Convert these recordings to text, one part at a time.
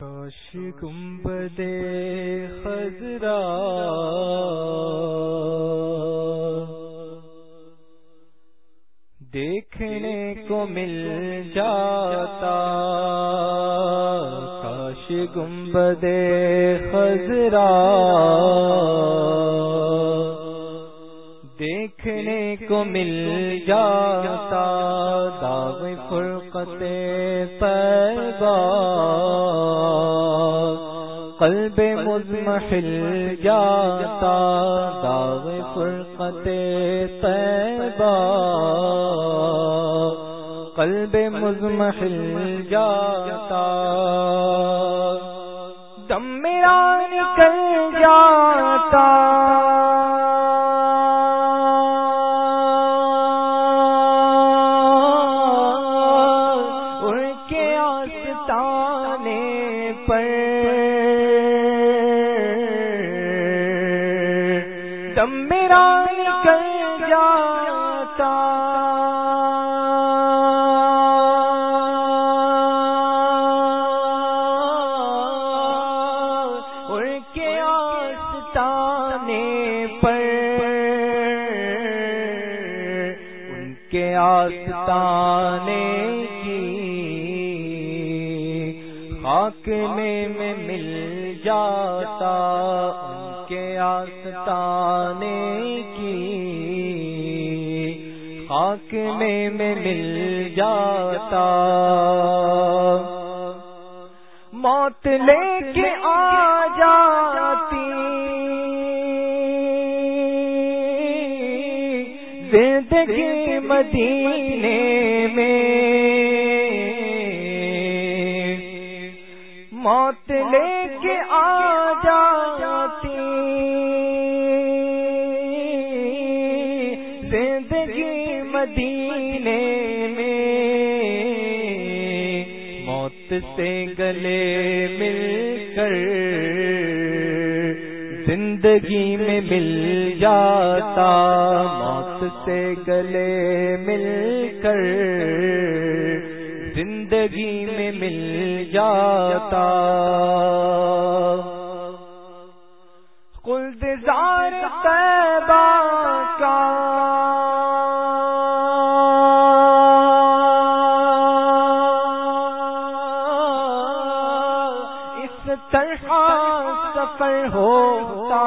کاش گنبد خزرا دیکھنے کو مل جاتا کاش گنبد خزرا دیکھنے کو مل جاتا داغ فرقت پیبا قلب مزمحل جاتا داغ فرقت پیبا قلب مزمحل جاتا۔ دم میرا نکل جاتا۔ اور کے آستانے پر دم میرا نکل جاتا۔ ان کے آستانے پر۔ ان کے آستانے کی خاک میں میں مل جاتا۔ کے آستانے کی خاک میں میں مل جاتا۔ موت لے کے آ جاتی۔ زندگی مدینے میں موت لے کے آ مدینے میں موت سے گلے مل کر زندگی میں مل جاتا، موت سے گلے مل کر زندگی میں مل جاتا۔ کلزار پیبا کا طرح سفر ہوتا۔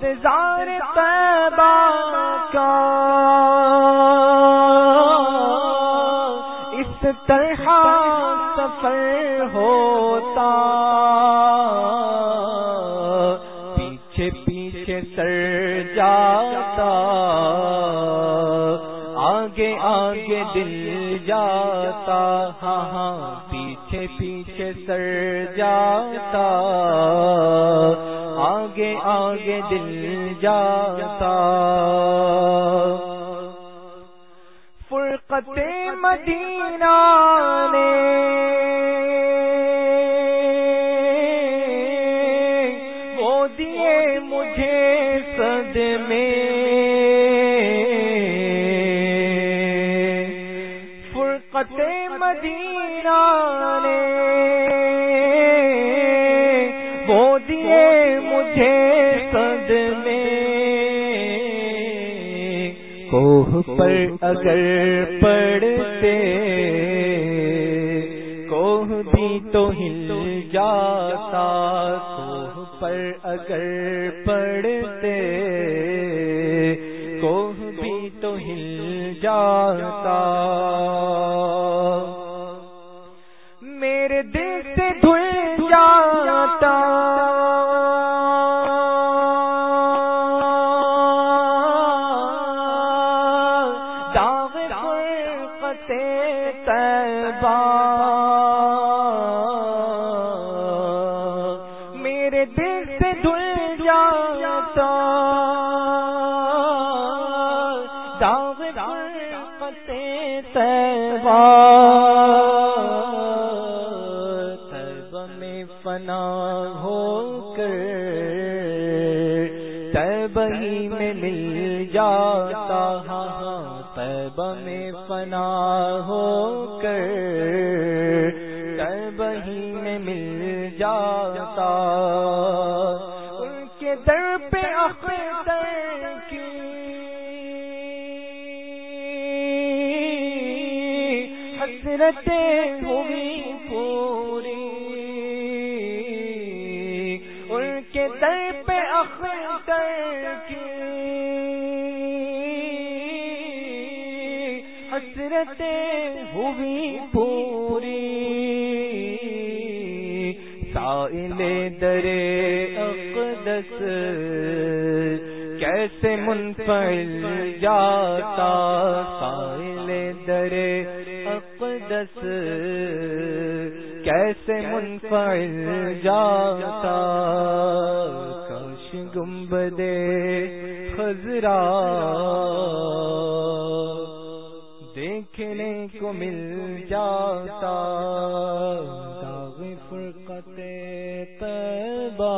کلزار پیبا کا۔ اس طرح سفر ہوتا۔ پیچھے پیچھے سر جاتا۔ آگے آگے دل جاتا ہاں ہاں پیچھے پیچھے سر جاتا۔ آگے آگے دل جاتا۔ فرقت مدینہ نے وہ دیے مجھے سد مدینہ نے وہ دیے مجھے سد میں۔ کوہ پر اگر پڑتے کوہ بھی تو ہل جاتا۔ کوہ پر اگر پڑتے کوہ بھی تو ہل جاتا۔ میرے دل سے دھل جاتا۔ داغ فرقت طیبہ۔ طیبہ طیبہ میں فنا ہو کر طیبہ ہی میں مل جاتا ہاں, ہاں، طیبہ میں فنا ہو کر بہی میں مل جاتا حسرتیں ہوئی پوری۔ ان کے در پہ اختر کی حسرتیں ہوئی پوری۔ سائل درے اقدس کیسے منفعل جاتا، سائل درے اقدس کیسے منفعل جاتا کش گنبدے خزرا دیکھنے کو مل جاتا فرقت طیبہ